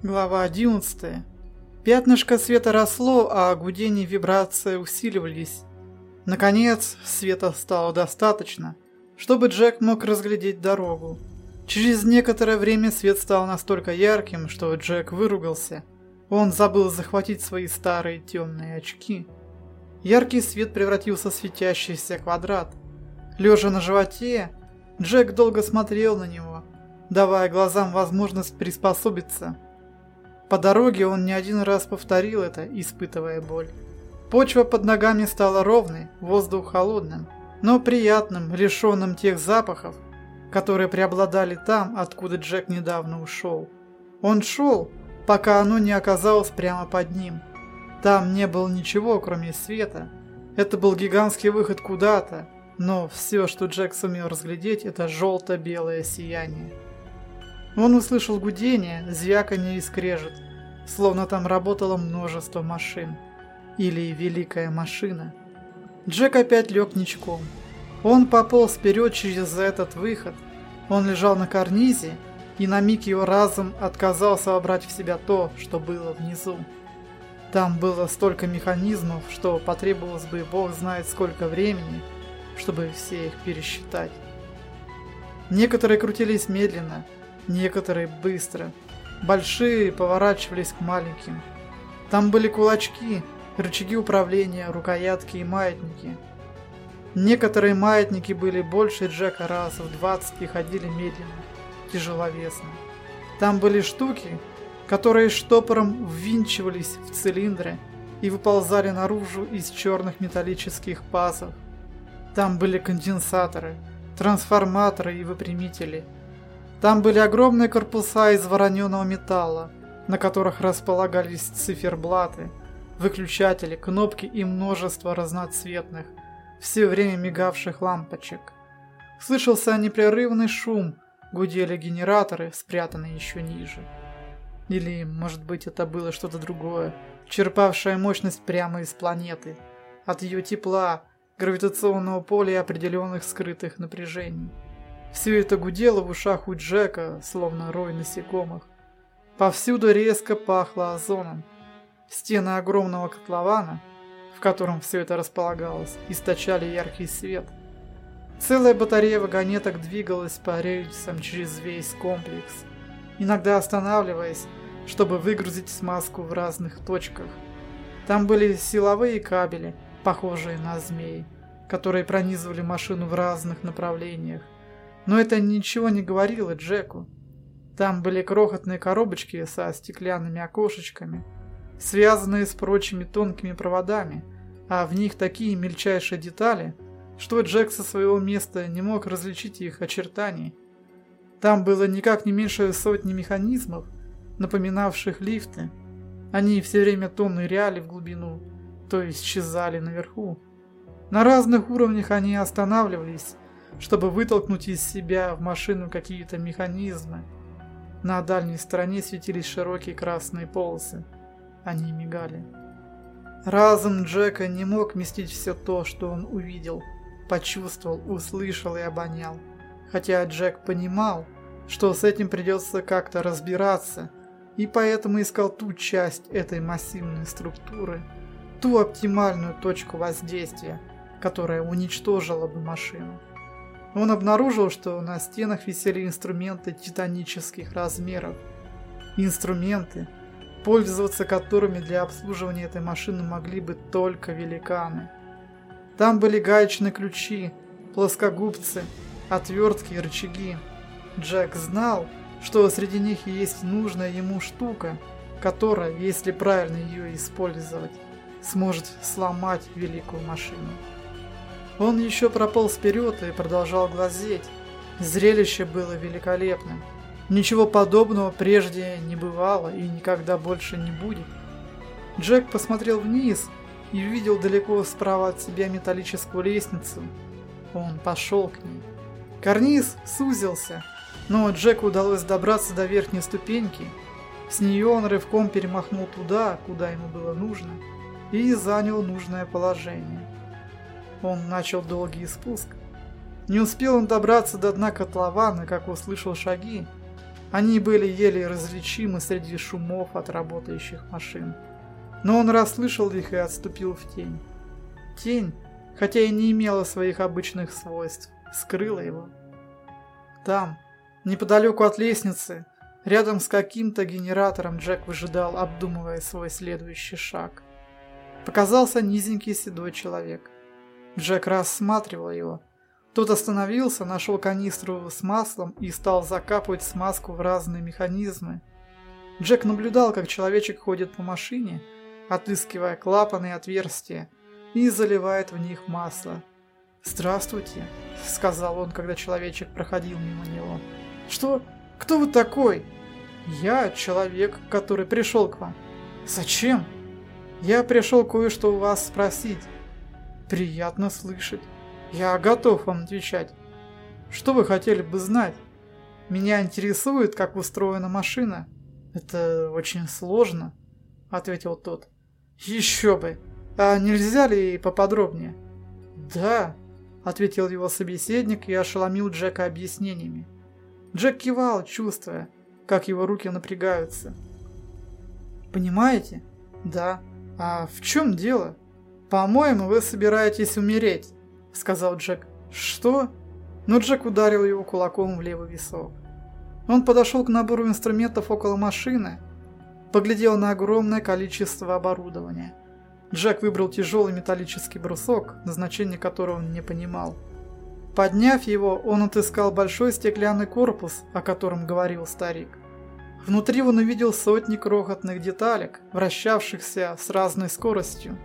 Глава 11. Пятнышко света росло, а гудение вибрации усиливались. Наконец, света стало достаточно, чтобы Джек мог разглядеть дорогу. Через некоторое время свет стал настолько ярким, что Джек выругался. Он забыл захватить свои старые темные очки. Яркий свет превратился в светящийся квадрат. Лежа на животе, Джек долго смотрел на него, давая глазам возможность приспособиться – по дороге он не один раз повторил это, испытывая боль. Почва под ногами стала ровной, воздух холодным, но приятным, лишенным тех запахов, которые преобладали там, откуда Джек недавно ушел. Он шел, пока оно не оказалось прямо под ним. Там не было ничего, кроме света. Это был гигантский выход куда-то, но все, что Джек сумел разглядеть, это желто-белое сияние. Он услышал гудение, звяканье и скрежет, словно там работало множество машин. Или великая машина. Джек опять лег ничком. Он пополз вперед через этот выход. Он лежал на карнизе, и на миг его разум отказался вобрать в себя то, что было внизу. Там было столько механизмов, что потребовалось бы бог знает сколько времени, чтобы все их пересчитать. Некоторые крутились медленно, некоторые быстро. Большие поворачивались к маленьким. Там были кулачки, рычаги управления, рукоятки и маятники. Некоторые маятники были больше Джека раз в 20 и ходили медленно, тяжеловесно. Там были штуки, которые штопором ввинчивались в цилиндры и выползали наружу из черных металлических пазов. Там были конденсаторы, трансформаторы и выпрямители – там были огромные корпуса из вороненого металла, на которых располагались циферблаты, выключатели, кнопки и множество разноцветных, все время мигавших лампочек. Слышался непрерывный шум, гудели генераторы, спрятанные еще ниже. Или, может быть, это было что-то другое, черпавшее мощность прямо из планеты, от ее тепла, гравитационного поля и определенных скрытых напряжений. Все это гудело в ушах у Джека, словно рой насекомых. Повсюду резко пахло озоном. Стены огромного котлована, в котором все это располагалось, источали яркий свет. Целая батарея вагонеток двигалась по рельсам через весь комплекс, иногда останавливаясь, чтобы выгрузить смазку в разных точках. Там были силовые кабели, похожие на змеи, которые пронизывали машину в разных направлениях. Но это ничего не говорило Джеку. Там были крохотные коробочки со стеклянными окошечками, связанные с прочими тонкими проводами, а в них такие мельчайшие детали, что Джек со своего места не мог различить их очертаний. Там было никак не меньше сотни механизмов, напоминавших лифты. Они все время то ныряли в глубину, то исчезали наверху. На разных уровнях они останавливались чтобы вытолкнуть из себя в машину какие-то механизмы. На дальней стороне светились широкие красные полосы. Они мигали. Разум Джека не мог вместить все то, что он увидел, почувствовал, услышал и обонял. Хотя Джек понимал, что с этим придется как-то разбираться, и поэтому искал ту часть этой массивной структуры, ту оптимальную точку воздействия, которая уничтожила бы машину. Он обнаружил, что на стенах висели инструменты титанических размеров. Инструменты, пользоваться которыми для обслуживания этой машины могли бы только великаны. Там были гаечные ключи, плоскогубцы, отвертки и рычаги. Джек знал, что среди них есть нужная ему штука, которая, если правильно ее использовать, сможет сломать великую машину. Он еще прополз вперед и продолжал глазеть. Зрелище было великолепным. Ничего подобного прежде не бывало и никогда больше не будет. Джек посмотрел вниз и увидел далеко справа от себя металлическую лестницу. Он пошел к ней. Карниз сузился, но Джеку удалось добраться до верхней ступеньки. С нее он рывком перемахнул туда, куда ему было нужно, и занял нужное положение. Он начал долгий спуск. Не успел он добраться до дна котлована, как услышал шаги. Они были еле различимы среди шумов от работающих машин. Но он расслышал их и отступил в тень. Тень, хотя и не имела своих обычных свойств, скрыла его. Там, неподалеку от лестницы, рядом с каким-то генератором Джек выжидал, обдумывая свой следующий шаг. Показался низенький седой человек. Джек рассматривал его. Тот остановился, нашел канистру с маслом и стал закапывать смазку в разные механизмы. Джек наблюдал, как человечек ходит по машине, отыскивая клапаны и отверстия, и заливает в них масло. «Здравствуйте», — сказал он, когда человечек проходил мимо него. «Что? Кто вы такой?» «Я человек, который пришел к вам». «Зачем?» «Я пришел кое-что у вас спросить». «Приятно слышать. Я готов вам отвечать. Что вы хотели бы знать? Меня интересует, как устроена машина». «Это очень сложно», — ответил тот. «Еще бы! А нельзя ли поподробнее?» «Да», — ответил его собеседник и ошеломил Джека объяснениями. Джек кивал, чувствуя, как его руки напрягаются. «Понимаете?» «Да». «А в чем дело?» «По-моему, вы собираетесь умереть», — сказал Джек. «Что?» Но Джек ударил его кулаком в левый висок. Он подошел к набору инструментов около машины, поглядел на огромное количество оборудования. Джек выбрал тяжелый металлический брусок, назначение которого он не понимал. Подняв его, он отыскал большой стеклянный корпус, о котором говорил старик. Внутри он увидел сотни крохотных деталек, вращавшихся с разной скоростью.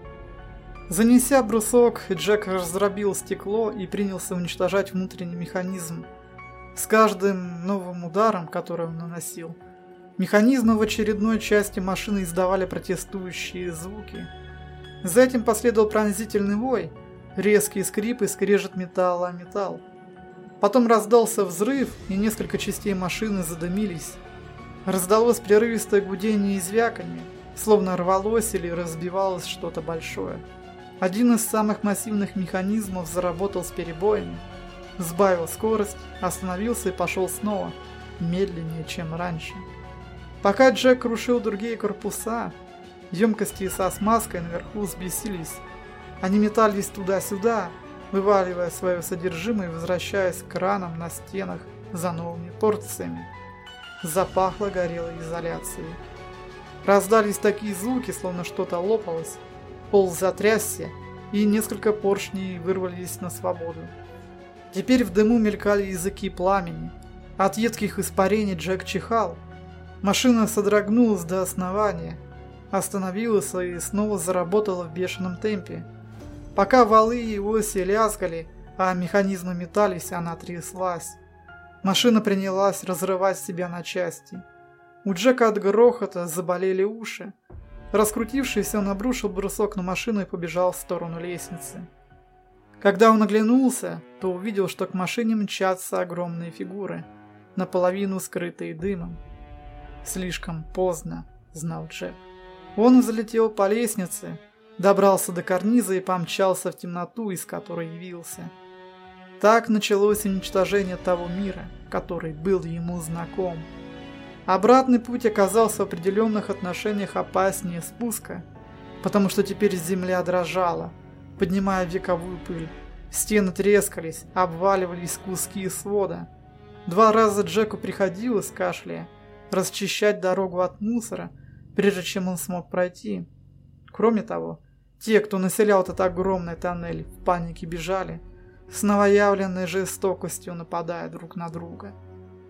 Занеся брусок, Джек раздробил стекло и принялся уничтожать внутренний механизм. С каждым новым ударом, который он наносил, механизмы в очередной части машины издавали протестующие звуки. За этим последовал пронзительный вой, резкий скрип и скрежет металла о металл. Потом раздался взрыв, и несколько частей машины задымились. Раздалось прерывистое гудение и звяканье, словно рвалось или разбивалось что-то большое. Один из самых массивных механизмов заработал с перебоями, сбавил скорость, остановился и пошел снова, медленнее, чем раньше. Пока Джек крушил другие корпуса, емкости со смазкой наверху взбесились. Они метались туда-сюда, вываливая свое содержимое и возвращаясь к кранам на стенах за новыми порциями запахло горелой изоляцией. Раздались такие звуки, словно что-то лопалось, пол затрясся, и несколько поршней вырвались на свободу. Теперь в дыму мелькали языки пламени. От едких испарений Джек чихал. Машина содрогнулась до основания, остановилась и снова заработала в бешеном темпе. Пока валы и оси лязгали, а механизмы метались, она тряслась. Машина принялась разрывать себя на части. У Джека от грохота заболели уши. Раскрутившись, он обрушил брусок на машину и побежал в сторону лестницы. Когда он оглянулся, то увидел, что к машине мчатся огромные фигуры, наполовину скрытые дымом. Слишком поздно, знал Джек. Он взлетел по лестнице, добрался до карниза и помчался в темноту, из которой явился. Так началось уничтожение того мира, который был ему знаком. Обратный путь оказался в определенных отношениях опаснее спуска, потому что теперь земля дрожала, поднимая вековую пыль. Стены трескались, обваливались куски свода. Два раза Джеку приходилось, кашляя, расчищать дорогу от мусора, прежде чем он смог пройти. Кроме того, те, кто населял этот огромный тоннель, в панике бежали – с новоявленной жестокостью нападая друг на друга.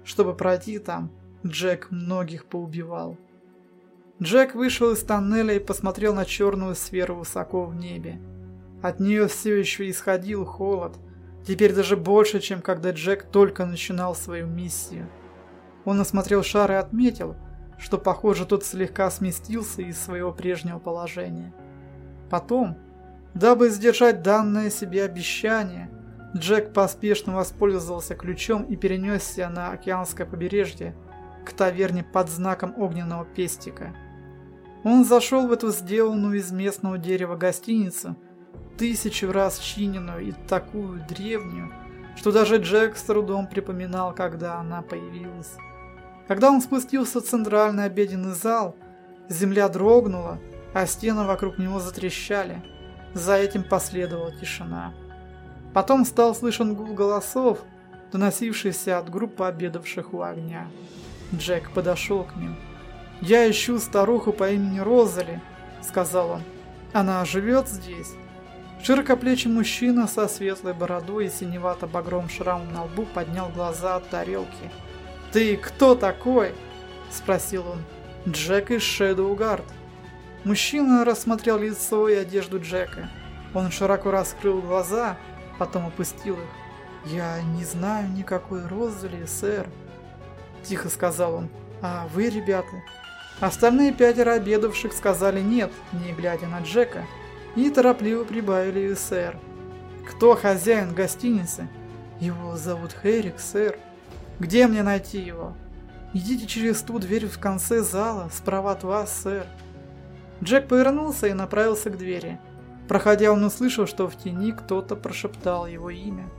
Чтобы пройти там, Джек многих поубивал. Джек вышел из тоннеля и посмотрел на черную сферу высоко в небе. От нее все еще исходил холод, теперь даже больше, чем когда Джек только начинал свою миссию. Он осмотрел шар и отметил, что, похоже, тот слегка сместился из своего прежнего положения. Потом, дабы сдержать данное себе обещание, Джек поспешно воспользовался ключом и перенесся на океанское побережье, к таверне под знаком огненного пестика. Он зашел в эту сделанную из местного дерева гостиницу, тысячу раз чиненную и такую древнюю, что даже Джек с трудом припоминал, когда она появилась. Когда он спустился в центральный обеденный зал, земля дрогнула, а стены вокруг него затрещали. За этим последовала тишина. Потом стал слышен гул голосов, доносившийся от группы обедавших у огня. Джек подошел к ним. «Я ищу старуху по имени Розали», — сказал он. «Она живет здесь?» Широкоплечий мужчина со светлой бородой и синевато-багровым шрамом на лбу поднял глаза от тарелки. «Ты кто такой?» – спросил он. «Джек из Шэдоугард». Мужчина рассмотрел лицо и одежду Джека. Он широко раскрыл глаза, потом опустил их. «Я не знаю никакой Розали, сэр», – тихо сказал он. «А вы, ребята?» Остальные пятеро обедавших сказали «нет», не глядя на Джека – и торопливо прибавили сэр. «Кто хозяин гостиницы?» «Его зовут Херик, сэр». «Где мне найти его?» «Идите через ту дверь в конце зала, справа от вас, сэр». Джек повернулся и направился к двери. Проходя, он услышал, что в тени кто-то прошептал его имя.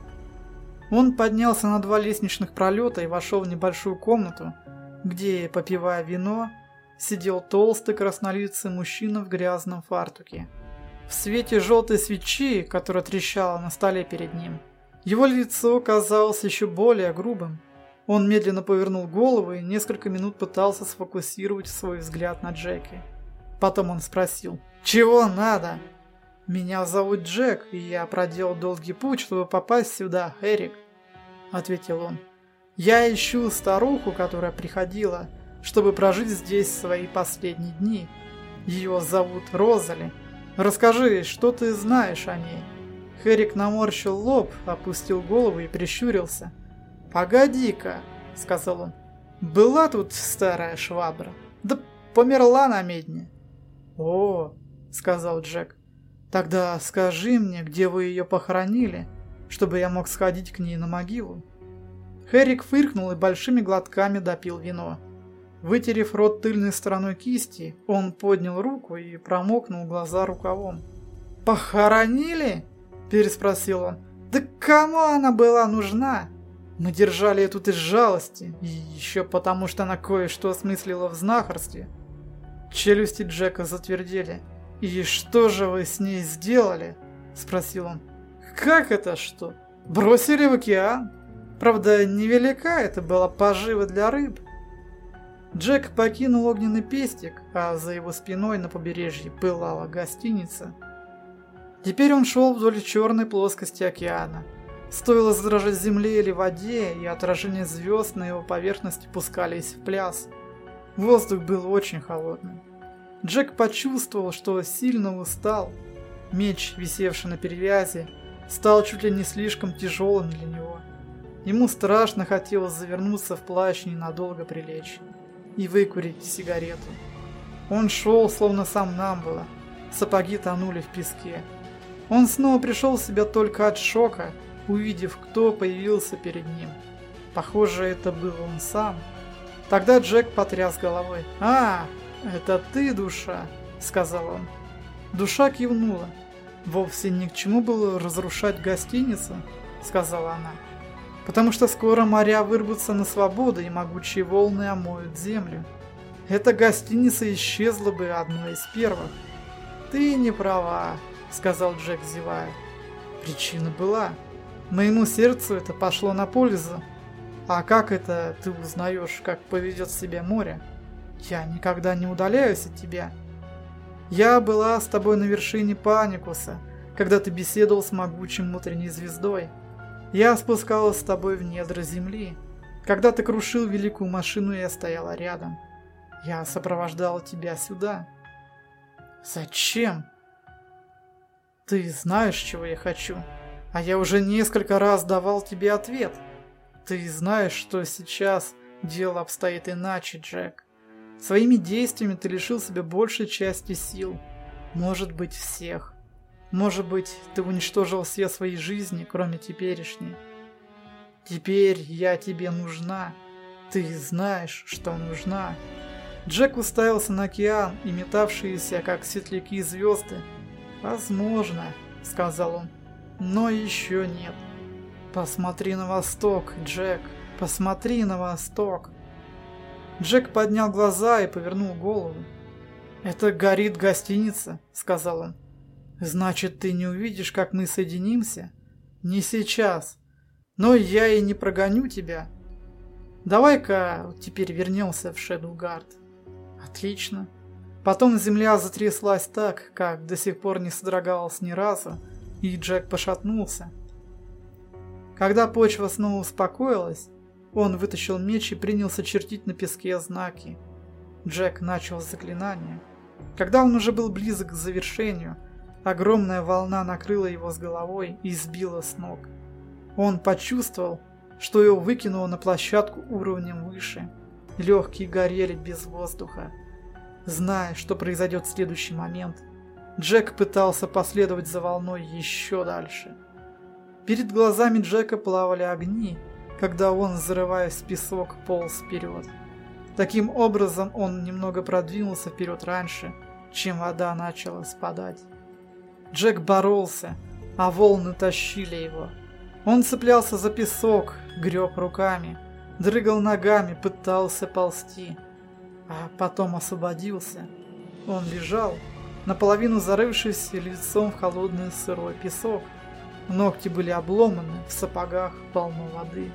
Он поднялся на два лестничных пролета и вошел в небольшую комнату, где, попивая вино, сидел толстый краснолицый мужчина в грязном фартуке. В свете желтой свечи, которая трещала на столе перед ним, его лицо казалось еще более грубым. Он медленно повернул голову и несколько минут пытался сфокусировать свой взгляд на Джеке. Потом он спросил, «Чего надо?» «Меня зовут Джек, и я проделал долгий путь, чтобы попасть сюда, Эрик», — ответил он. «Я ищу старуху, которая приходила, чтобы прожить здесь свои последние дни. Ее зовут Розали». Расскажи, что ты знаешь о ней?» Херик наморщил лоб, опустил голову и прищурился. «Погоди-ка», — сказал он, — «была тут старая швабра, да померла на медне». «О», — сказал Джек, — «тогда скажи мне, где вы ее похоронили, чтобы я мог сходить к ней на могилу». Херик фыркнул и большими глотками допил вино. Вытерев рот тыльной стороной кисти, он поднял руку и промокнул глаза рукавом. «Похоронили?» – переспросил он. «Да кому она была нужна?» Мы держали ее тут из жалости, и еще потому, что она кое-что осмыслила в знахарстве. Челюсти Джека затвердели. «И что же вы с ней сделали?» – спросил он. «Как это что? Бросили в океан? Правда, невелика это была пожива для рыб. Джек покинул огненный пестик, а за его спиной на побережье пылала гостиница. Теперь он шел вдоль черной плоскости океана. Стоило задрожать земле или воде, и отражения звезд на его поверхности пускались в пляс. Воздух был очень холодным. Джек почувствовал, что сильно устал. Меч, висевший на перевязи, стал чуть ли не слишком тяжелым для него. Ему страшно хотелось завернуться в плащ и ненадолго прилечь и выкурить сигарету. Он шел, словно сам нам было. Сапоги тонули в песке. Он снова пришел в себя только от шока, увидев, кто появился перед ним. Похоже, это был он сам. Тогда Джек потряс головой. «А, это ты, душа!» — сказал он. Душа кивнула. «Вовсе ни к чему было разрушать гостиницу», — сказала она потому что скоро моря вырвутся на свободу и могучие волны омоют землю. Эта гостиница исчезла бы одной из первых. «Ты не права», — сказал Джек, зевая. Причина была. Моему сердцу это пошло на пользу. А как это ты узнаешь, как поведет себя море? Я никогда не удаляюсь от тебя. Я была с тобой на вершине Паникуса, когда ты беседовал с могучим внутренней звездой. Я спускалась с тобой в недра земли. Когда ты крушил великую машину, я стояла рядом. Я сопровождала тебя сюда. Зачем? Ты знаешь, чего я хочу. А я уже несколько раз давал тебе ответ. Ты знаешь, что сейчас дело обстоит иначе, Джек. Своими действиями ты лишил себя большей части сил. Может быть, всех. Может быть, ты уничтожил все свои жизни, кроме теперешней. Теперь я тебе нужна. Ты знаешь, что нужна. Джек уставился на океан и метавшиеся, как светляки звезды. «Возможно», — сказал он, — «но еще нет». «Посмотри на восток, Джек, посмотри на восток». Джек поднял глаза и повернул голову. «Это горит гостиница», — сказал он. «Значит, ты не увидишь, как мы соединимся?» «Не сейчас. Но я и не прогоню тебя. Давай-ка теперь вернемся в Шэдугард». «Отлично». Потом земля затряслась так, как до сих пор не содрогалась ни разу, и Джек пошатнулся. Когда почва снова успокоилась, он вытащил меч и принялся чертить на песке знаки. Джек начал заклинание. Когда он уже был близок к завершению, огромная волна накрыла его с головой и сбила с ног. Он почувствовал, что его выкинуло на площадку уровнем выше. Легкие горели без воздуха. Зная, что произойдет в следующий момент, Джек пытался последовать за волной еще дальше. Перед глазами Джека плавали огни, когда он, зарываясь в песок, полз вперед. Таким образом, он немного продвинулся вперед раньше, чем вода начала спадать. Джек боролся, а волны тащили его. Он цеплялся за песок, греб руками, дрыгал ногами, пытался ползти, а потом освободился. Он лежал, наполовину зарывшись лицом в холодный сырой песок. Ногти были обломаны, в сапогах полно воды.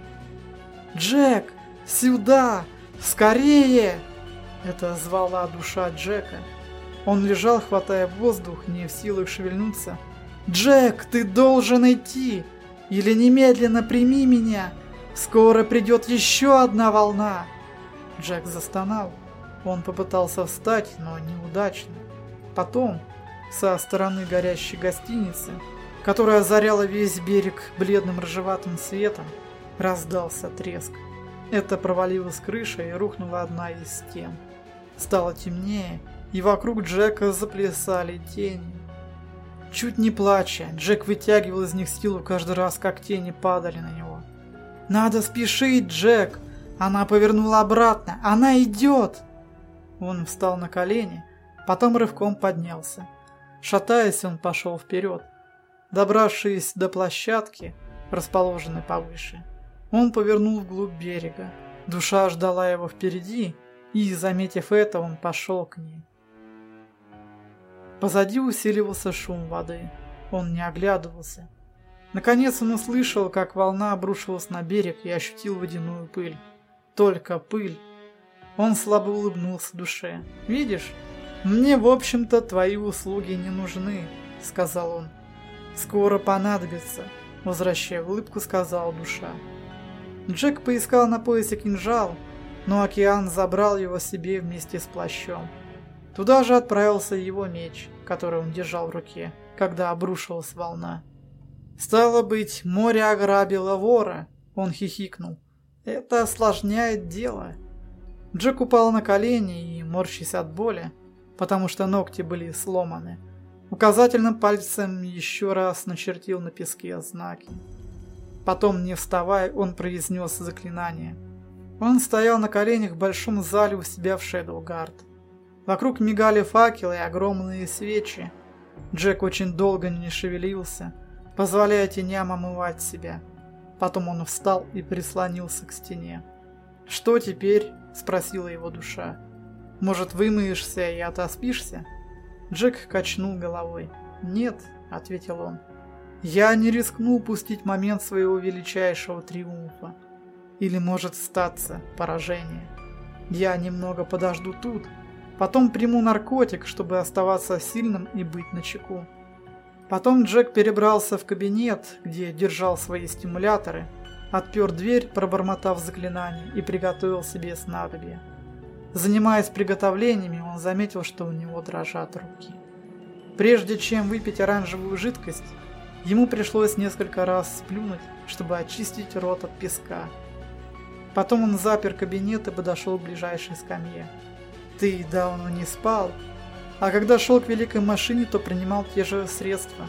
«Джек! Сюда! Скорее!» Это звала душа Джека. Он лежал, хватая воздух, не в силах шевельнуться. «Джек, ты должен идти! Или немедленно прими меня! Скоро придет еще одна волна!» Джек застонал. Он попытался встать, но неудачно. Потом, со стороны горящей гостиницы, которая озаряла весь берег бледным рыжеватым светом, раздался треск. Это провалилась крыша и рухнула одна из стен. Стало темнее, и вокруг Джека заплясали тени. Чуть не плача, Джек вытягивал из них силу каждый раз, как тени падали на него. «Надо спешить, Джек! Она повернула обратно! Она идет!» Он встал на колени, потом рывком поднялся. Шатаясь, он пошел вперед. Добравшись до площадки, расположенной повыше, он повернул вглубь берега. Душа ждала его впереди, и, заметив это, он пошел к ней. Позади усиливался шум воды. Он не оглядывался. Наконец он услышал, как волна обрушилась на берег и ощутил водяную пыль. Только пыль. Он слабо улыбнулся душе. «Видишь, мне, в общем-то, твои услуги не нужны», — сказал он. «Скоро понадобится», — возвращая улыбку, сказал душа. Джек поискал на поясе кинжал, но океан забрал его себе вместе с плащом. Туда же отправился его меч, который он держал в руке, когда обрушилась волна. «Стало быть, море ограбило вора», — он хихикнул. «Это осложняет дело». Джек упал на колени и, морщись от боли, потому что ногти были сломаны, указательным пальцем еще раз начертил на песке знаки. Потом, не вставая, он произнес заклинание. Он стоял на коленях в большом зале у себя в Шэдоугард. Вокруг мигали факелы и огромные свечи. Джек очень долго не шевелился, позволяя теням омывать себя. Потом он встал и прислонился к стене. «Что теперь?» – спросила его душа. «Может, вымоешься и отоспишься?» Джек качнул головой. «Нет», – ответил он. Я не рискну упустить момент своего величайшего триумфа. Или может статься поражение. Я немного подожду тут, потом приму наркотик, чтобы оставаться сильным и быть начеку. Потом Джек перебрался в кабинет, где держал свои стимуляторы, отпер дверь, пробормотав заклинание, и приготовил себе снадобье. Занимаясь приготовлениями, он заметил, что у него дрожат руки. Прежде чем выпить оранжевую жидкость, Ему пришлось несколько раз сплюнуть, чтобы очистить рот от песка. Потом он запер кабинет и подошел к ближайшей скамье. Ты давно не спал, а когда шел к великой машине, то принимал те же средства.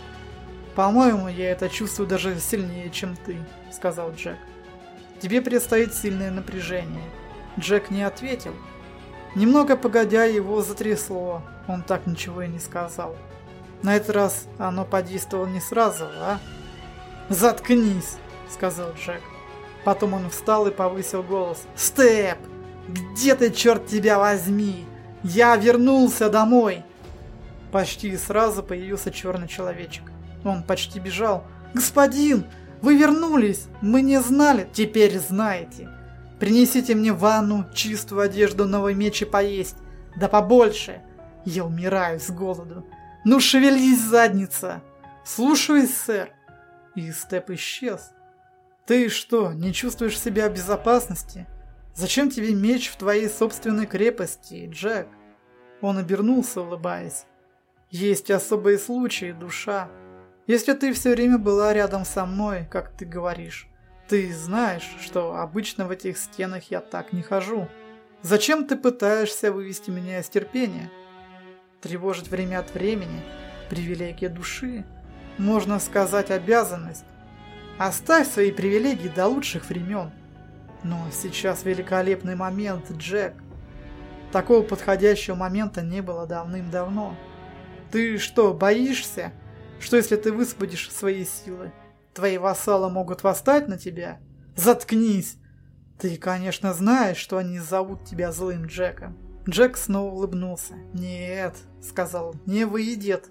«По-моему, я это чувствую даже сильнее, чем ты», — сказал Джек. «Тебе предстоит сильное напряжение». Джек не ответил. Немного погодя, его затрясло, он так ничего и не сказал. На этот раз оно подействовало не сразу, а? «Заткнись!» — сказал Джек. Потом он встал и повысил голос. «Степ! Где ты, черт тебя возьми? Я вернулся домой!» Почти сразу появился черный человечек. Он почти бежал. «Господин, вы вернулись! Мы не знали! Теперь знаете! Принесите мне ванну, чистую одежду, новый меч и поесть! Да побольше! Я умираю с голоду! Ну шевелись, задница!» «Слушаюсь, сэр!» И Степ исчез. «Ты что, не чувствуешь себя в безопасности? Зачем тебе меч в твоей собственной крепости, Джек?» Он обернулся, улыбаясь. «Есть особые случаи, душа. Если ты все время была рядом со мной, как ты говоришь, ты знаешь, что обычно в этих стенах я так не хожу. Зачем ты пытаешься вывести меня из терпения? Тревожить время от времени – привилегия души, можно сказать обязанность. Оставь свои привилегии до лучших времен. Но сейчас великолепный момент, Джек. Такого подходящего момента не было давным-давно. Ты что, боишься, что если ты высвободишь свои силы, твои вассалы могут восстать на тебя? Заткнись! Ты, конечно, знаешь, что они зовут тебя злым Джеком. Джек снова улыбнулся. «Нет», — сказал, — «не выйдет.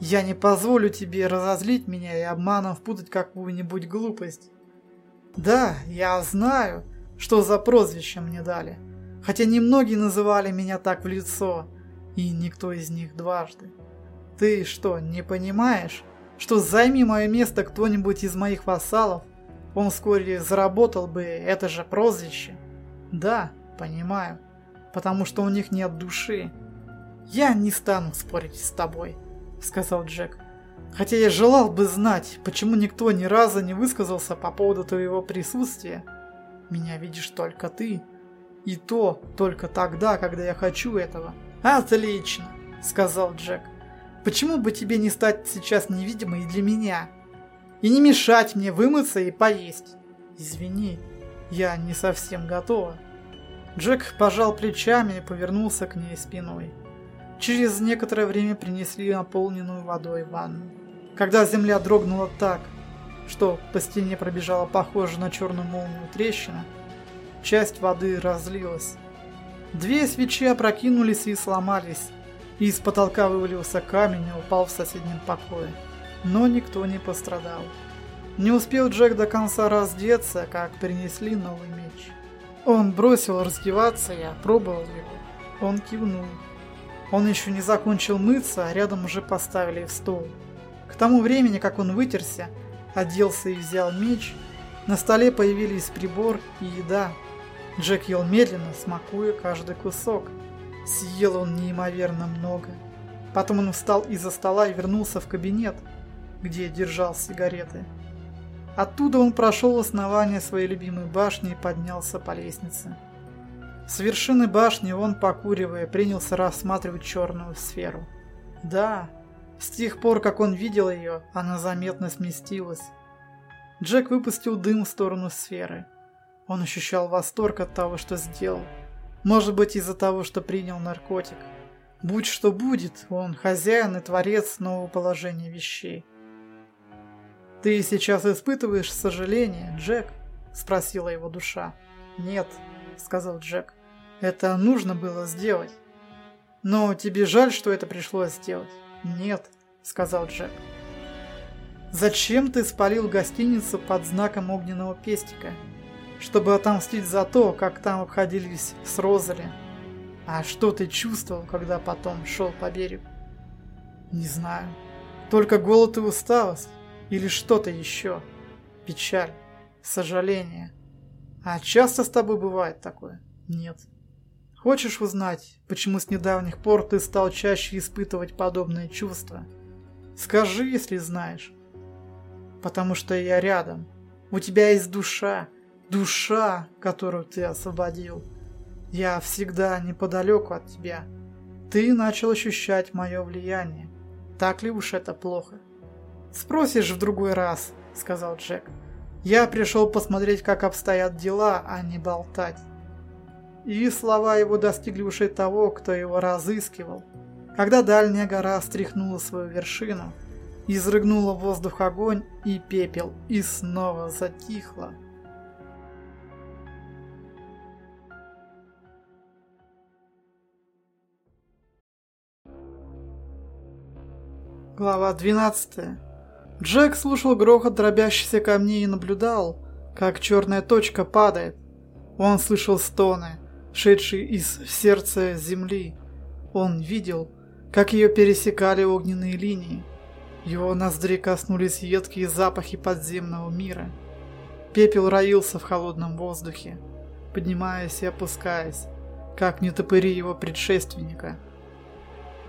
Я не позволю тебе разозлить меня и обманом впутать какую-нибудь глупость. Да, я знаю, что за прозвище мне дали. Хотя немногие называли меня так в лицо, и никто из них дважды. Ты что, не понимаешь, что займи мое место кто-нибудь из моих вассалов, он вскоре заработал бы это же прозвище? Да, понимаю, потому что у них нет души. Я не стану спорить с тобой. — сказал Джек. «Хотя я желал бы знать, почему никто ни разу не высказался по поводу твоего присутствия. Меня видишь только ты. И то только тогда, когда я хочу этого». «Отлично!» — сказал Джек. «Почему бы тебе не стать сейчас невидимой для меня? И не мешать мне вымыться и поесть? Извини, я не совсем готова». Джек пожал плечами и повернулся к ней спиной. Через некоторое время принесли наполненную водой ванну. Когда земля дрогнула так, что по стене пробежала похожая на черную молнию трещина, часть воды разлилась. Две свечи опрокинулись и сломались, и из потолка вывалился камень и упал в соседнем покое. Но никто не пострадал. Не успел Джек до конца раздеться, как принесли новый меч. Он бросил раздеваться и опробовал его. Он кивнул. Он еще не закончил мыться, а рядом уже поставили стол. К тому времени, как он вытерся, оделся и взял меч, на столе появились прибор и еда. Джек ел медленно, смакуя каждый кусок. Съел он неимоверно много. Потом он встал из-за стола и вернулся в кабинет, где держал сигареты. Оттуда он прошел основание своей любимой башни и поднялся по лестнице. С вершины башни он, покуривая, принялся рассматривать черную сферу. Да, с тех пор, как он видел ее, она заметно сместилась. Джек выпустил дым в сторону сферы. Он ощущал восторг от того, что сделал. Может быть из-за того, что принял наркотик. Будь что будет, он хозяин и творец нового положения вещей. «Ты сейчас испытываешь сожаление, Джек?» – спросила его душа. «Нет», – сказал Джек. Это нужно было сделать. Но тебе жаль, что это пришлось сделать? Нет, сказал Джек. Зачем ты спалил гостиницу под знаком огненного пестика? Чтобы отомстить за то, как там обходились с Розали. А что ты чувствовал, когда потом шел по берегу? Не знаю. Только голод и усталость. Или что-то еще. Печаль. Сожаление. А часто с тобой бывает такое? Нет. Хочешь узнать, почему с недавних пор ты стал чаще испытывать подобные чувства? Скажи, если знаешь. Потому что я рядом. У тебя есть душа. Душа, которую ты освободил. Я всегда неподалеку от тебя. Ты начал ощущать мое влияние. Так ли уж это плохо? «Спросишь в другой раз», — сказал Джек. «Я пришел посмотреть, как обстоят дела, а не болтать». И слова его достигли ушей того, кто его разыскивал. Когда дальняя гора стряхнула свою вершину, изрыгнула в воздух огонь и пепел, и снова затихла. Глава 12. Джек слушал грохот дробящихся камней и наблюдал, как черная точка падает. Он слышал стоны, шедшие из сердца земли. Он видел, как ее пересекали огненные линии. Его ноздри коснулись едкие запахи подземного мира. Пепел роился в холодном воздухе, поднимаясь и опускаясь, как нетопыри его предшественника –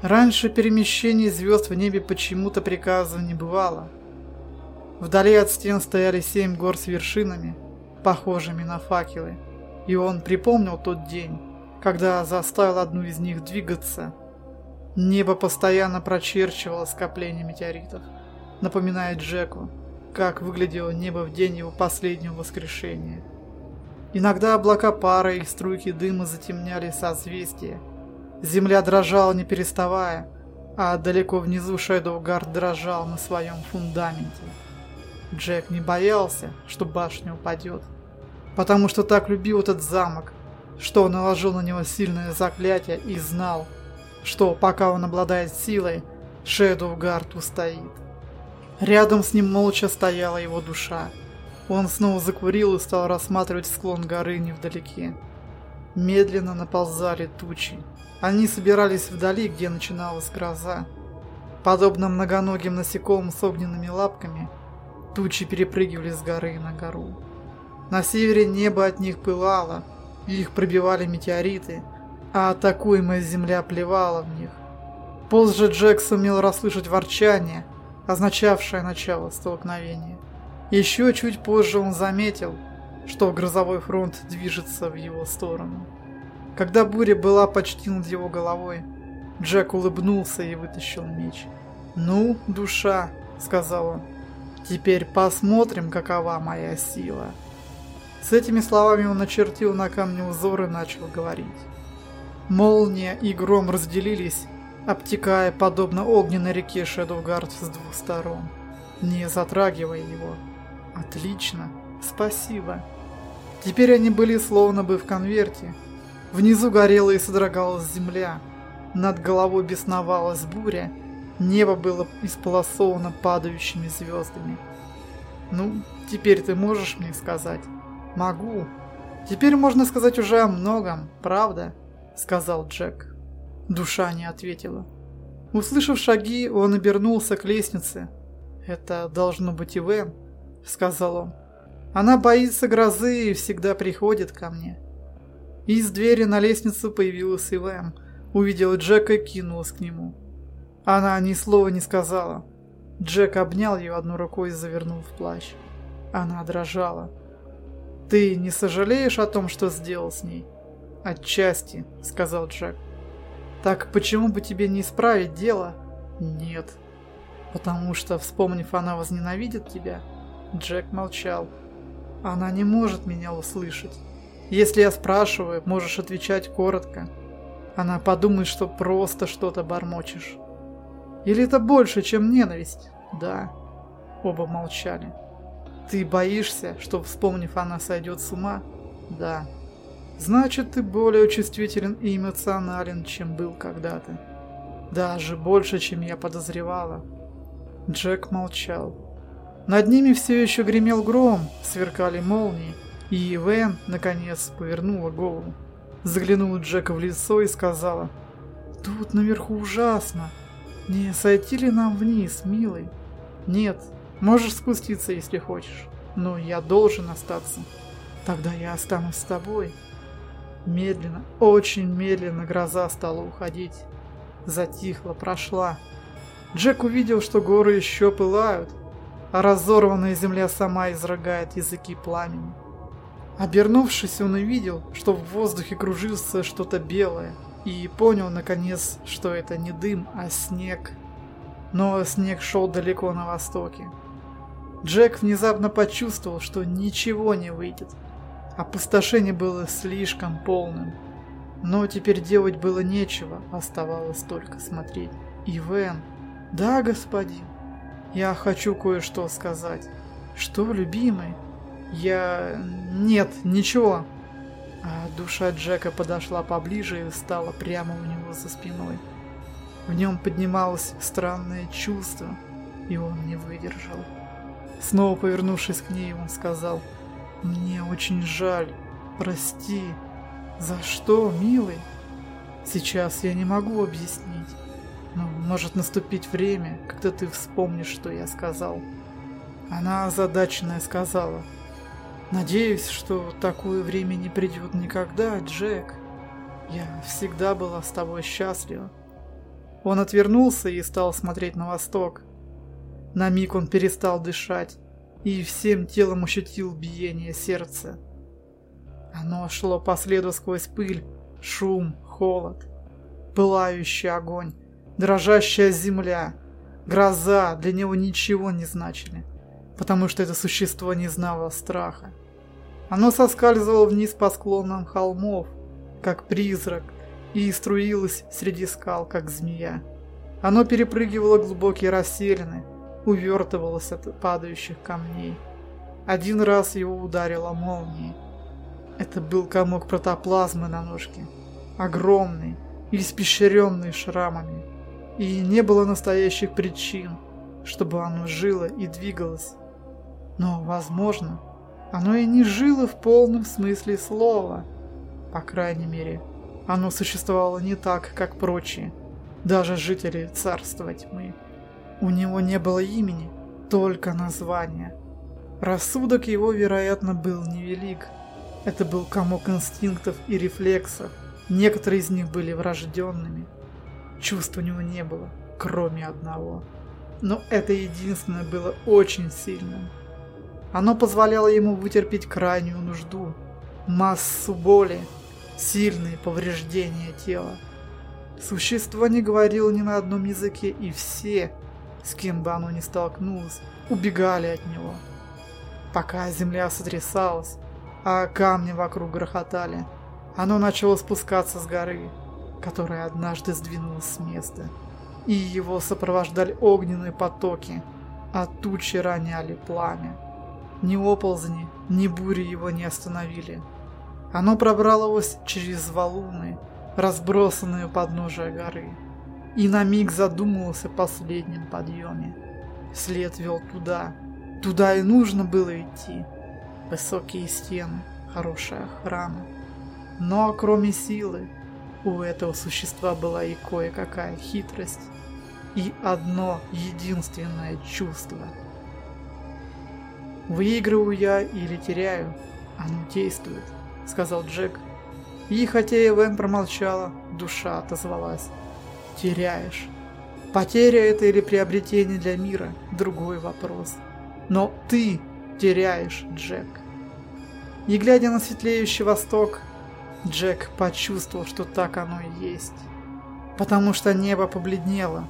Раньше перемещений звезд в небе почему-то приказано не бывало. Вдали от стен стояли семь гор с вершинами, похожими на факелы, и он припомнил тот день, когда заставил одну из них двигаться. Небо постоянно прочерчивало скопление метеоритов, напоминая Джеку, как выглядело небо в день его последнего воскрешения. Иногда облака пара и струйки дыма затемняли созвездия, Земля дрожала не переставая, а далеко внизу Шэдоугард дрожал на своем фундаменте. Джек не боялся, что башня упадет, потому что так любил этот замок, что он наложил на него сильное заклятие и знал, что пока он обладает силой, Шэдоугард устоит. Рядом с ним молча стояла его душа. Он снова закурил и стал рассматривать склон горы невдалеке. Медленно наползали тучи, они собирались вдали, где начиналась гроза. Подобно многоногим насекомым с огненными лапками, тучи перепрыгивали с горы на гору. На севере небо от них пылало, их пробивали метеориты, а атакуемая земля плевала в них. Позже Джек сумел расслышать ворчание, означавшее начало столкновения. Еще чуть позже он заметил, что грозовой фронт движется в его сторону. Когда буря была почти над его головой, Джек улыбнулся и вытащил меч. «Ну, душа», — сказал он, — «теперь посмотрим, какова моя сила». С этими словами он начертил на камне узор и начал говорить. Молния и гром разделились, обтекая подобно огненной реке Шэдоугард с двух сторон, не затрагивая его. Отлично, спасибо. Теперь они были словно бы в конверте, Внизу горела и содрогалась земля. Над головой бесновалась буря. Небо было исполосовано падающими звездами. «Ну, теперь ты можешь мне сказать?» «Могу. Теперь можно сказать уже о многом, правда?» Сказал Джек. Душа не ответила. Услышав шаги, он обернулся к лестнице. «Это должно быть Ивен», — сказал он. «Она боится грозы и всегда приходит ко мне». Из двери на лестницу появилась Ивэм, увидела Джека и кинулась к нему. Она ни слова не сказала. Джек обнял ее одной рукой и завернул в плащ. Она дрожала. «Ты не сожалеешь о том, что сделал с ней?» «Отчасти», — сказал Джек. «Так почему бы тебе не исправить дело?» «Нет». «Потому что, вспомнив, она возненавидит тебя?» Джек молчал. «Она не может меня услышать. Если я спрашиваю, можешь отвечать коротко. Она подумает, что просто что-то бормочешь. Или это больше, чем ненависть? Да. Оба молчали. Ты боишься, что, вспомнив, она сойдет с ума? Да. Значит, ты более чувствителен и эмоционален, чем был когда-то. Даже больше, чем я подозревала. Джек молчал. Над ними все еще гремел гром, сверкали молнии, и Вэн, наконец, повернула голову, заглянула Джека в лицо и сказала, «Тут наверху ужасно. Не сойти ли нам вниз, милый?» «Нет, можешь спуститься, если хочешь, но я должен остаться. Тогда я останусь с тобой». Медленно, очень медленно гроза стала уходить. Затихла, прошла. Джек увидел, что горы еще пылают, а разорванная земля сама изрыгает языки пламени. Обернувшись, он увидел, что в воздухе кружится что-то белое, и понял, наконец, что это не дым, а снег. Но снег шел далеко на востоке. Джек внезапно почувствовал, что ничего не выйдет. Опустошение было слишком полным. Но теперь делать было нечего, оставалось только смотреть. Ивен. Да, господин. Я хочу кое-что сказать. Что, любимый? Я... Нет, ничего. А душа Джека подошла поближе и встала прямо у него за спиной. В нем поднималось странное чувство, и он не выдержал. Снова повернувшись к ней, он сказал, «Мне очень жаль, прости». «За что, милый?» «Сейчас я не могу объяснить, но может наступить время, когда ты вспомнишь, что я сказал». Она озадаченная сказала, «Надеюсь, что такое время не придет никогда, Джек. Я всегда была с тобой счастлива». Он отвернулся и стал смотреть на восток. На миг он перестал дышать и всем телом ощутил биение сердца. Оно шло по следу сквозь пыль, шум, холод, пылающий огонь, дрожащая земля, гроза для него ничего не значили, потому что это существо не знало страха. Оно соскальзывало вниз по склонам холмов, как призрак, и струилось среди скал, как змея. Оно перепрыгивало глубокие расселины, увертывалось от падающих камней. Один раз его ударило молнией. Это был комок протоплазмы на ножке, огромный и испещренный шрамами. И не было настоящих причин, чтобы оно жило и двигалось. Но, возможно, оно и не жило в полном смысле слова. По крайней мере, оно существовало не так, как прочие, даже жители царства тьмы. У него не было имени, только название. Рассудок его, вероятно, был невелик. Это был комок инстинктов и рефлексов. Некоторые из них были врожденными. Чувств у него не было, кроме одного. Но это единственное было очень сильным. Оно позволяло ему вытерпеть крайнюю нужду, массу боли, сильные повреждения тела. Существо не говорило ни на одном языке, и все, с кем бы оно ни столкнулось, убегали от него. Пока земля сотрясалась, а камни вокруг грохотали, оно начало спускаться с горы, которая однажды сдвинулась с места, и его сопровождали огненные потоки, а тучи роняли пламя. Ни оползни, ни бури его не остановили. Оно пробралось через валуны, разбросанные у подножия горы, и на миг задумывался о последнем подъеме. След вел туда, туда и нужно было идти. Высокие стены, хорошая охрана. Но кроме силы, у этого существа была и кое-какая хитрость, и одно единственное чувство. Выигрываю я или теряю, оно действует сказал Джек. И хотя Эвен промолчала, душа отозвалась. Теряешь. Потеря это или приобретение для мира – другой вопрос. Но ты теряешь, Джек. И глядя на светлеющий восток, Джек почувствовал, что так оно и есть. Потому что небо побледнело,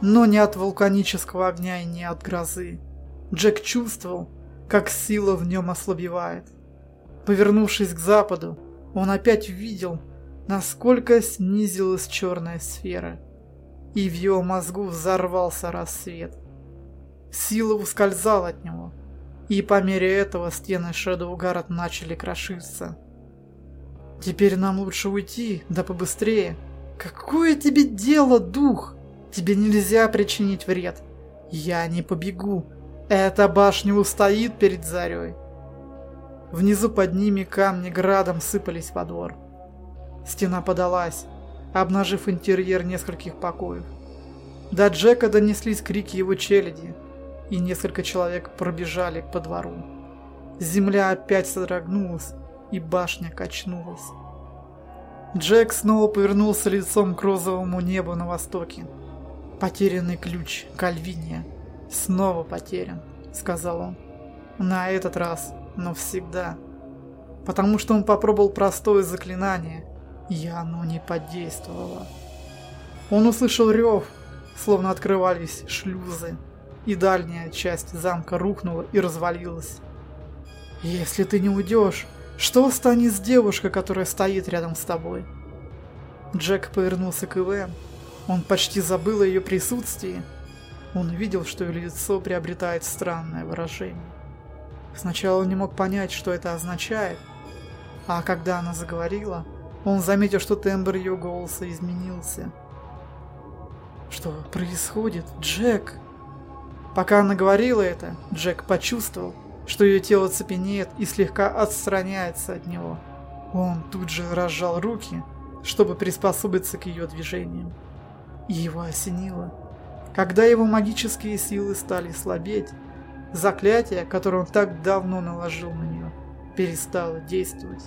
но не от вулканического огня и не от грозы. Джек чувствовал, как сила в нем ослабевает. Повернувшись к западу, он опять увидел, насколько снизилась черная сфера, и в его мозгу взорвался рассвет. Сила ускользала от него, и по мере этого стены Шэдоугард начали крошиться. «Теперь нам лучше уйти, да побыстрее. Какое тебе дело, дух? Тебе нельзя причинить вред. Я не побегу. Эта башня устоит перед зарей». Внизу под ними камни градом сыпались во двор. Стена подалась, обнажив интерьер нескольких покоев. До Джека донеслись крики его челяди, и несколько человек пробежали по двору. Земля опять содрогнулась, и башня качнулась. Джек снова повернулся лицом к розовому небу на востоке. «Потерянный ключ, Кальвиния, снова потерян», — сказал он. «На этот раз но всегда. Потому что он попробовал простое заклинание, и оно не подействовало. Он услышал рев, словно открывались шлюзы, и дальняя часть замка рухнула и развалилась. «Если ты не уйдешь, что станет с девушкой, которая стоит рядом с тобой?» Джек повернулся к Ивен. Он почти забыл о ее присутствии. Он видел, что ее лицо приобретает странное выражение. Сначала он не мог понять, что это означает, а когда она заговорила, он заметил, что тембр ее голоса изменился. Что происходит, Джек? Пока она говорила это, Джек почувствовал, что ее тело цепенеет и слегка отстраняется от него. Он тут же разжал руки, чтобы приспособиться к ее движениям. И его осенило. Когда его магические силы стали слабеть, заклятие, которое он так давно наложил на нее, перестало действовать.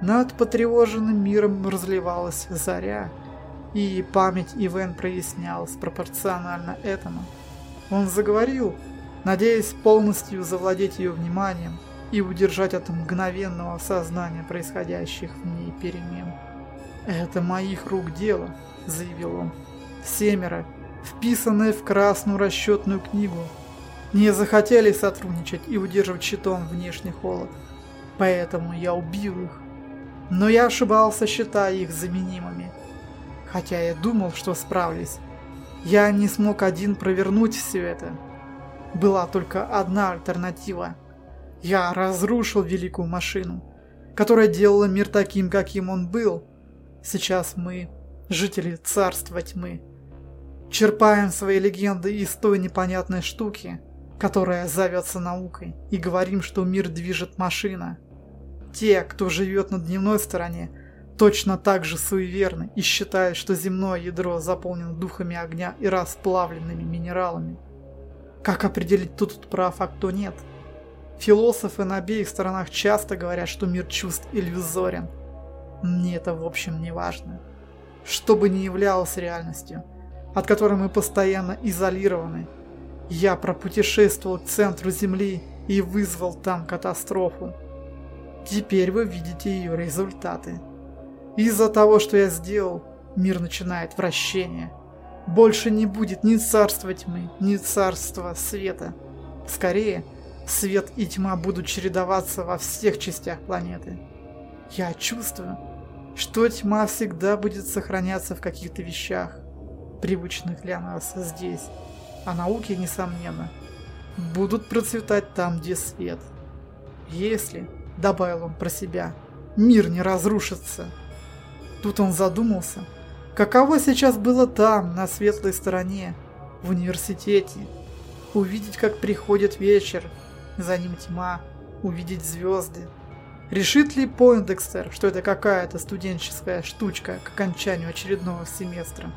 Над потревоженным миром разливалась заря, и память Ивен прояснялась пропорционально этому. Он заговорил, надеясь полностью завладеть ее вниманием и удержать от мгновенного осознания происходящих в ней перемен. «Это моих рук дело», — заявил он. «Семеро, вписанные в красную расчетную книгу, не захотели сотрудничать и удерживать щитом внешний холод. Поэтому я убил их. Но я ошибался, считая их заменимыми. Хотя я думал, что справлюсь. Я не смог один провернуть все это. Была только одна альтернатива. Я разрушил великую машину, которая делала мир таким, каким он был. Сейчас мы, жители царства тьмы, черпаем свои легенды из той непонятной штуки, которая зовется наукой, и говорим, что мир движет машина. Те, кто живет на дневной стороне, точно так же суеверны и считают, что земное ядро заполнено духами огня и расплавленными минералами. Как определить, кто тут прав, а кто нет? Философы на обеих сторонах часто говорят, что мир чувств иллюзорен. Мне это в общем не важно. Что бы ни являлось реальностью, от которой мы постоянно изолированы, я пропутешествовал к центру Земли и вызвал там катастрофу. Теперь вы видите ее результаты. Из-за того, что я сделал, мир начинает вращение. Больше не будет ни царства тьмы, ни царства света. Скорее, свет и тьма будут чередоваться во всех частях планеты. Я чувствую, что тьма всегда будет сохраняться в каких-то вещах, привычных для нас здесь, а науки, несомненно, будут процветать там, где свет. Если, добавил он про себя, мир не разрушится. Тут он задумался, каково сейчас было там, на светлой стороне, в университете. Увидеть, как приходит вечер, за ним тьма, увидеть звезды. Решит ли Пойндекстер, что это какая-то студенческая штучка к окончанию очередного семестра?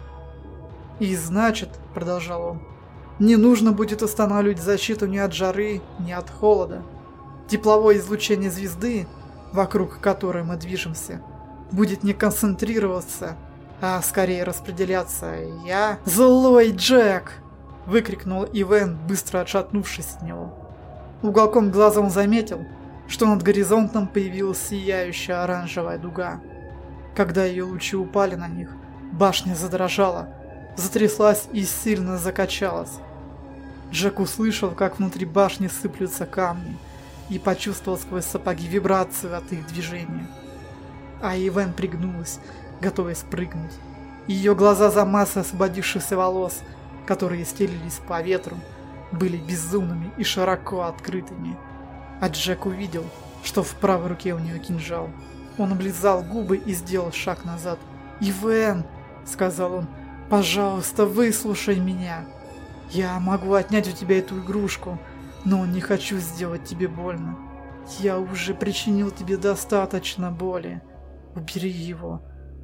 И значит, продолжал он, не нужно будет устанавливать защиту ни от жары, ни от холода. Тепловое излучение звезды, вокруг которой мы движемся, будет не концентрироваться, а скорее распределяться. Я... «Злой Джек!» – выкрикнул Ивен, быстро отшатнувшись от него. Уголком глаза он заметил, что над горизонтом появилась сияющая оранжевая дуга. Когда ее лучи упали на них, башня задрожала, затряслась и сильно закачалась. Джек услышал, как внутри башни сыплются камни, и почувствовал сквозь сапоги вибрацию от их движения. А Ивен пригнулась, готовясь прыгнуть. Ее глаза за массой освободившихся волос, которые стелились по ветру, были безумными и широко открытыми. А Джек увидел, что в правой руке у нее кинжал. Он облизал губы и сделал шаг назад. «Ивен!» — сказал он. «Пожалуйста, выслушай меня. Я могу отнять у тебя эту игрушку, но не хочу сделать тебе больно. Я уже причинил тебе достаточно боли. Убери его.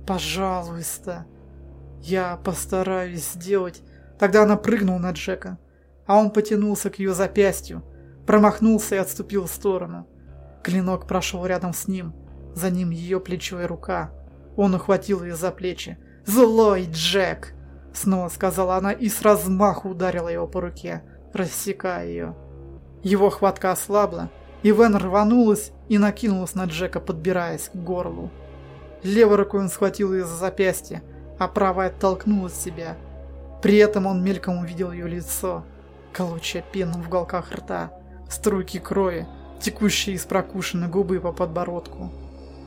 Пожалуйста. Я постараюсь сделать... Тогда она прыгнула на Джека, а он потянулся к ее запястью, промахнулся и отступил в сторону. Клинок прошел рядом с ним, за ним ее плечо и рука. Он ухватил ее за плечи. «Злой Джек!» Снова сказала она и с размаху ударила его по руке, рассекая ее. Его хватка ослабла, и Вен рванулась и накинулась на Джека, подбираясь к горлу. Левой рукой он схватил ее за запястье, а правая оттолкнула от себя. При этом он мельком увидел ее лицо, колочья пену в уголках рта, струйки крови, текущие из прокушенной губы по подбородку.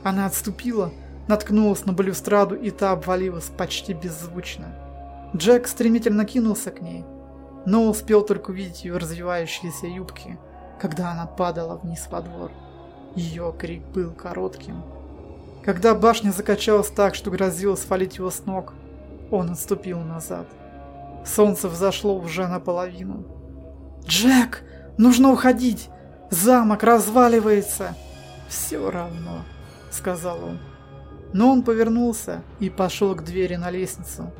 Она отступила, наткнулась на балюстраду, и та обвалилась почти беззвучно. Джек стремительно кинулся к ней, но успел только увидеть ее развивающиеся юбки, когда она падала вниз во двор. Ее крик был коротким. Когда башня закачалась так, что грозило свалить его с ног, он отступил назад. Солнце взошло уже наполовину. «Джек, нужно уходить! Замок разваливается!» «Все равно», — сказал он. Но он повернулся и пошел к двери на лестницу.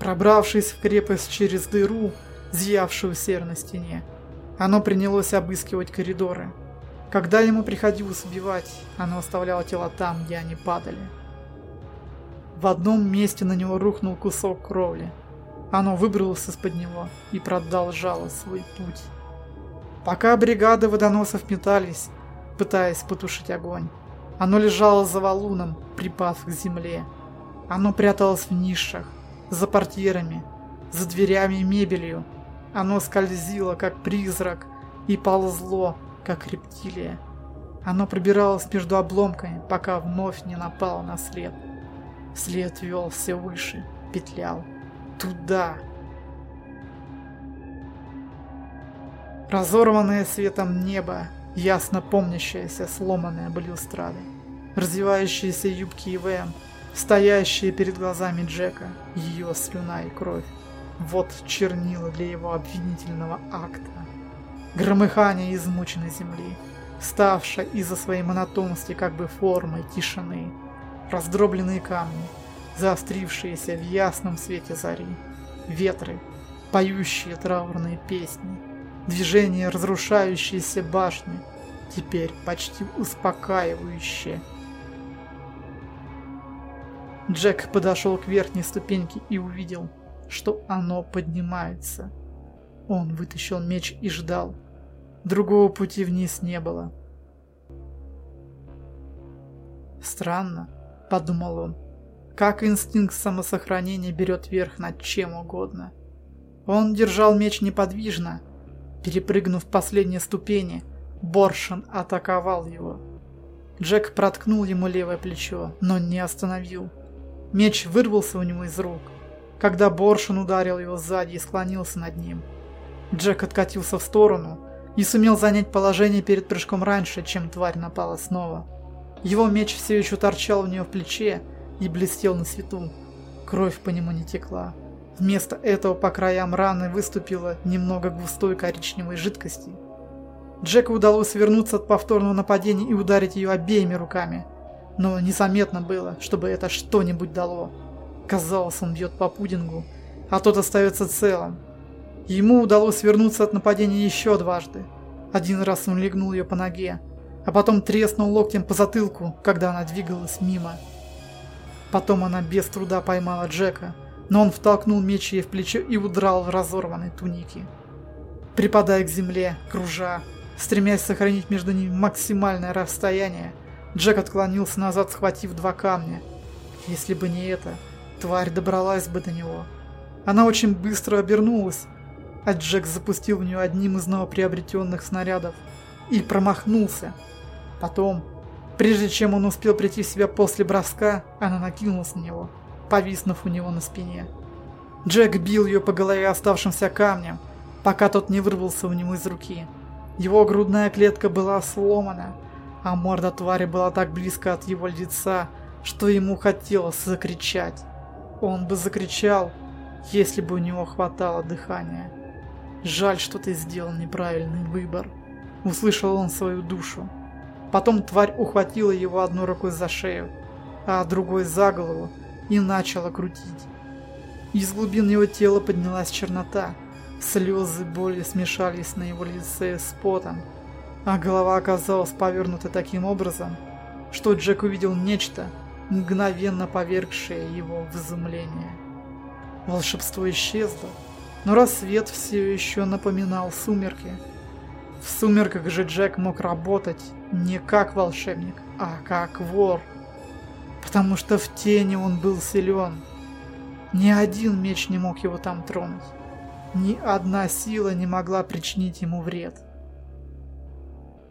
Пробравшись в крепость через дыру, зиявшую в серой стене, оно принялось обыскивать коридоры. Когда ему приходилось убивать, оно оставляло тела там, где они падали. В одном месте на него рухнул кусок кровли. Оно выбралось из-под него и продолжало свой путь. Пока бригады водоносов метались, пытаясь потушить огонь, оно лежало за валуном, припав к земле. Оно пряталось в нишах, за портьерами, за дверями и мебелью. Оно скользило, как призрак, и ползло, как рептилия. Оно пробиралось между обломками, пока вновь не напало на след. След вел все выше, петлял. Туда. Разорванное светом небо, ясно помнящаяся сломанная балюстрада, развивающиеся юбки ИВМ, стоящие перед глазами Джека, ее слюна и кровь. Вот чернила для его обвинительного акта. Громыхание измученной земли, ставшее из-за своей монотонности как бы формой тишины. Раздробленные камни, заострившиеся в ясном свете зари. Ветры, поющие траурные песни. Движение разрушающейся башни, теперь почти успокаивающее. Джек подошел к верхней ступеньке и увидел, что оно поднимается. Он вытащил меч и ждал. Другого пути вниз не было. Странно, подумал он, как инстинкт самосохранения берет верх над чем угодно. Он держал меч неподвижно. Перепрыгнув последние ступени, Боршин атаковал его. Джек проткнул ему левое плечо, но не остановил. Меч вырвался у него из рук, когда Боршин ударил его сзади и склонился над ним. Джек откатился в сторону и сумел занять положение перед прыжком раньше, чем тварь напала снова. Его меч все еще торчал у него в плече и блестел на свету. Кровь по нему не текла. Вместо этого по краям раны выступило немного густой коричневой жидкости. Джеку удалось вернуться от повторного нападения и ударить ее обеими руками. Но незаметно было, чтобы это что-нибудь дало. Казалось, он бьет по пудингу, а тот остается целым. Ему удалось вернуться от нападения еще дважды. Один раз он легнул ее по ноге, а потом треснул локтем по затылку, когда она двигалась мимо. Потом она без труда поймала Джека, но он втолкнул меч ей в плечо и удрал в разорванной тунике. Припадая к земле, кружа, стремясь сохранить между ними максимальное расстояние, Джек отклонился назад, схватив два камня. Если бы не это, тварь добралась бы до него. Она очень быстро обернулась, а Джек запустил в нее одним из новоприобретенных снарядов и промахнулся. Потом, прежде чем он успел прийти в себя после броска, она накинулась на него, повиснув у него на спине. Джек бил ее по голове оставшимся камнем, пока тот не вырвался у него из руки. Его грудная клетка была сломана, а морда твари была так близко от его лица, что ему хотелось закричать. Он бы закричал, если бы у него хватало дыхания. Жаль, что ты сделал неправильный выбор. Услышал он свою душу. Потом тварь ухватила его одной рукой за шею, а другой за голову и начала крутить. Из глубин его тела поднялась чернота. Слезы боли смешались на его лице с потом, а голова оказалась повернута таким образом, что Джек увидел нечто, мгновенно повергшее его в изумление. Волшебство исчезло, но рассвет все еще напоминал сумерки. В сумерках же Джек мог работать не как волшебник, а как вор. Потому что в тени он был силен. Ни один меч не мог его там тронуть. Ни одна сила не могла причинить ему вред.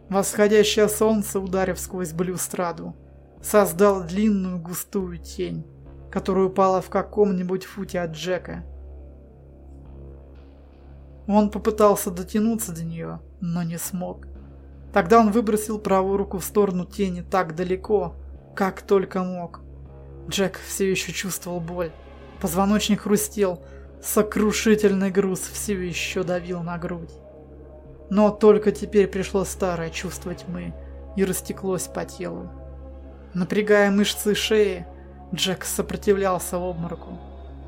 Восходящее солнце, ударив сквозь балюстраду, создало длинную густую тень, которая упала в каком-нибудь футе от Джека. Он попытался дотянуться до нее, но не смог. Тогда он выбросил правую руку в сторону тени так далеко, как только мог. Джек все еще чувствовал боль. Позвоночник хрустел, Сокрушительный груз все еще давил на грудь. Но только теперь пришло старое чувство тьмы и растеклось по телу. Напрягая мышцы шеи, Джек сопротивлялся обмороку.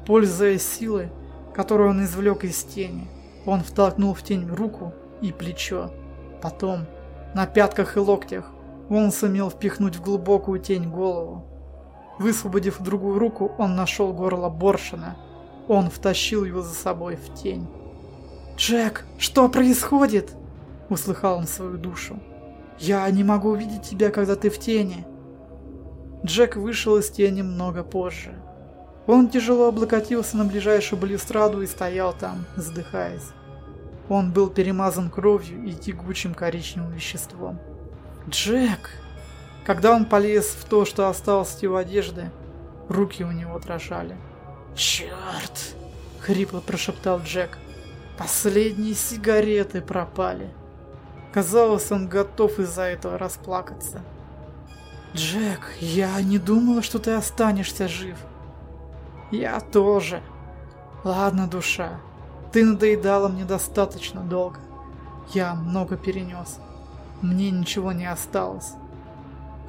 Пользуясь силой, которую он извлек из тени, он втолкнул в тень руку и плечо. Потом, на пятках и локтях, он сумел впихнуть в глубокую тень голову. Высвободив другую руку, он нашел горло Боршина. Он втащил его за собой в тень. «Джек, что происходит?» Услыхал он свою душу. «Я не могу увидеть тебя, когда ты в тени». Джек вышел из тени много позже. Он тяжело облокотился на ближайшую балюстраду и стоял там, задыхаясь. Он был перемазан кровью и тягучим коричневым веществом. «Джек!» Когда он полез в то, что осталось от его одежды, руки у него дрожали. «Черт!» — хрипло прошептал Джек. «Последние сигареты пропали». Казалось, он готов из-за этого расплакаться. «Джек, я не думала, что ты останешься жив». «Я тоже». «Ладно, душа, ты надоедала мне достаточно долго. Я много перенес. Мне ничего не осталось.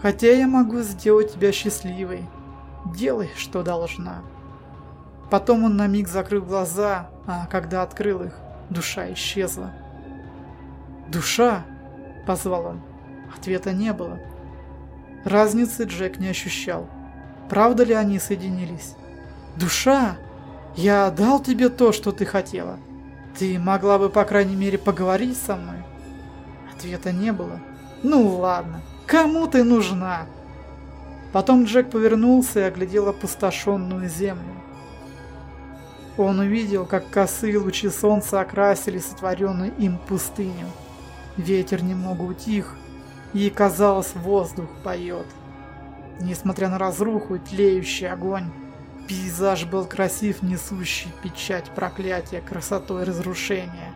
Хотя я могу сделать тебя счастливой. Делай, что должна». Потом он на миг закрыл глаза, а когда открыл их, душа исчезла. «Душа!» – позвал он. Ответа не было. Разницы Джек не ощущал. Правда ли они соединились? «Душа! Я дал тебе то, что ты хотела. Ты могла бы, по крайней мере, поговорить со мной?» Ответа не было. «Ну ладно, кому ты нужна?» Потом Джек повернулся и оглядел опустошенную землю. Он увидел, как косые лучи солнца окрасили сотворенную им пустыню. Ветер немного утих, и, казалось, воздух поет. Несмотря на разруху и тлеющий огонь, пейзаж был красив, несущий печать проклятия красотой разрушения.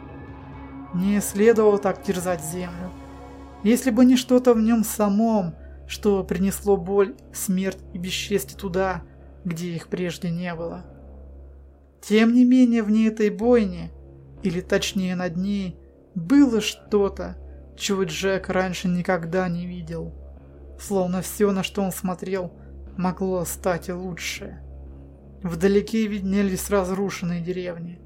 Не следовало так терзать землю. Если бы не что-то в нем самом, что принесло боль, смерть и бесчестье туда, где их прежде не было. Тем не менее, в ней этой бойне, или точнее над ней, было что-то, чего Джек раньше никогда не видел. Словно все, на что он смотрел, могло стать лучше. Вдалеке виднелись разрушенные деревни,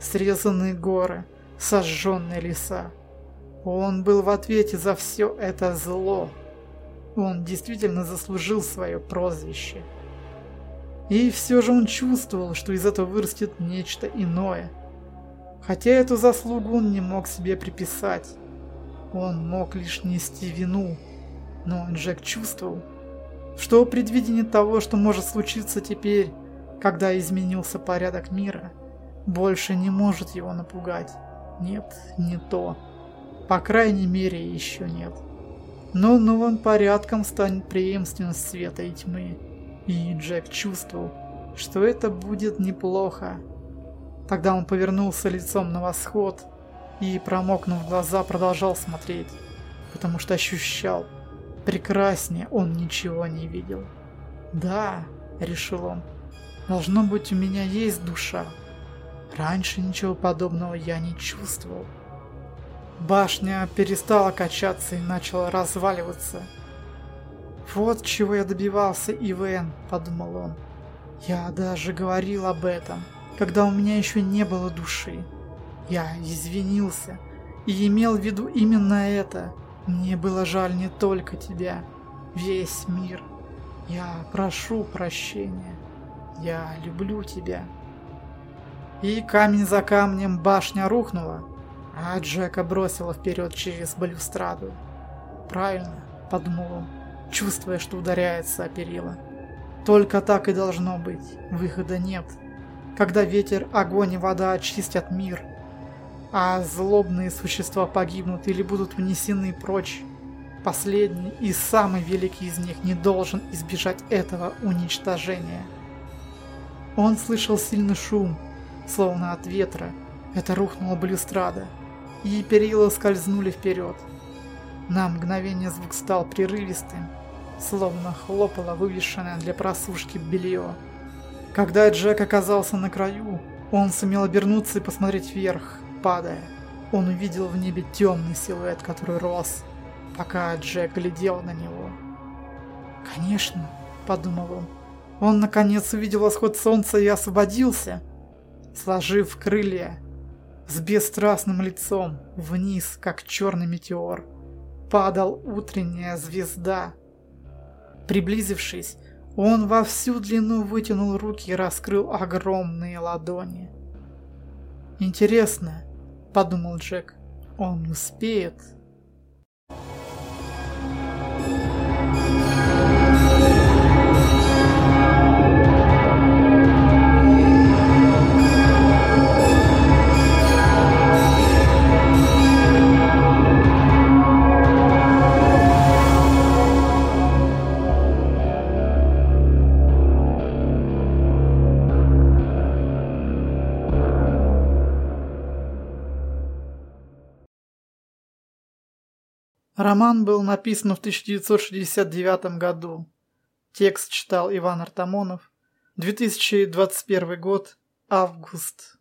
срезанные горы, сожженные леса. Он был в ответе за все это зло. Он действительно заслужил свое прозвище. И все же он чувствовал, что из этого вырастет нечто иное – Хотя эту заслугу он не мог себе приписать. Он мог лишь нести вину. Но Джек чувствовал, что предвидение того, что может случиться теперь, когда изменился порядок мира, больше не может его напугать. Нет, не то. По крайней мере, еще нет. Но новым порядком станет преемственность света и тьмы. И Джек чувствовал, что это будет неплохо. Тогда он повернулся лицом на восход и, промокнув глаза, продолжал смотреть, потому что ощущал, прекраснее он ничего не видел. «Да», — решил он, — «должно быть у меня есть душа. Раньше ничего подобного я не чувствовал». Башня перестала качаться и начала разваливаться. «Вот чего я добивался, Ивен», — подумал он. «Я даже говорил об этом» когда у меня еще не было души. Я извинился и имел в виду именно это. Мне было жаль не только тебя, весь мир. Я прошу прощения. Я люблю тебя. И камень за камнем башня рухнула, а Джека бросила вперед через балюстраду. Правильно, подумал он, чувствуя, что ударяется о перила. Только так и должно быть, выхода нет когда ветер, огонь и вода очистят мир, а злобные существа погибнут или будут внесены прочь. Последний и самый великий из них не должен избежать этого уничтожения. Он слышал сильный шум, словно от ветра. Это рухнула балюстрада, и перила скользнули вперед. На мгновение звук стал прерывистым, словно хлопало вывешенное для просушки белье. Когда Джек оказался на краю, Он сумел обернуться и посмотреть вверх, падая. Он увидел в небе темный силуэт, который рос, пока Джек глядел на него. «Конечно», — подумал он, — «он наконец увидел восход солнца и освободился, сложив крылья, с бесстрастным лицом, вниз, как черный метеор, падал утренняя звезда. Приблизившись, он во всю длину вытянул руки и раскрыл огромные ладони. «Интересно», — подумал Джек, — «он успеет?» Роман был написан в 1969 году. Текст читал Иван Артамонов. 2021 год. Август.